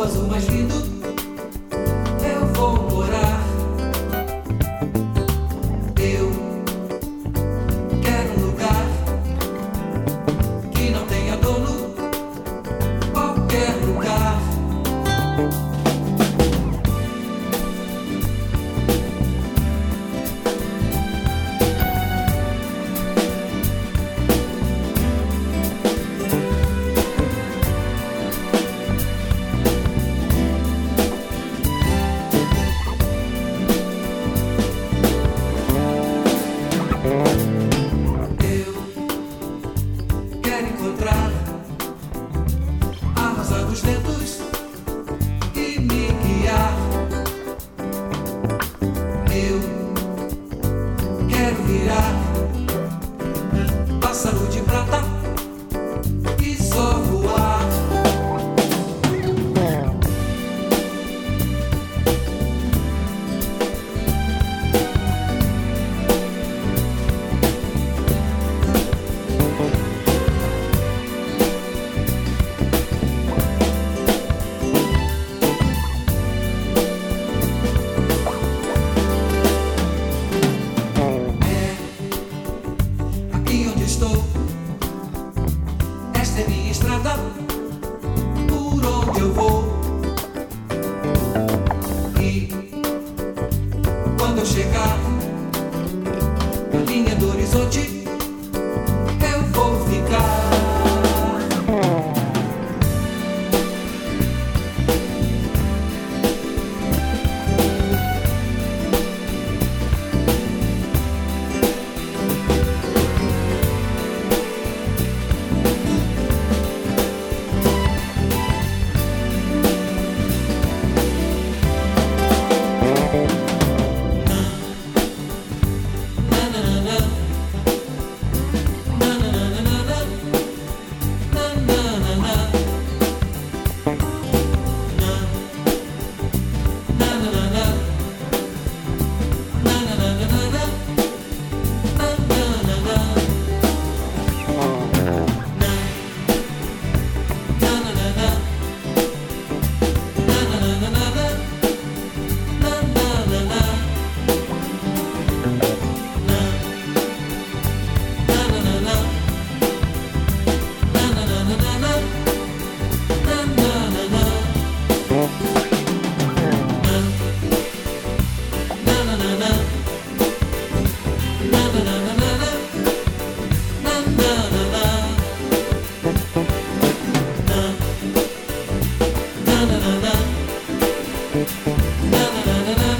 O mais lindo E quando eu chegar na linha do horizonte. Na na na na